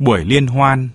Buổi liên hoan.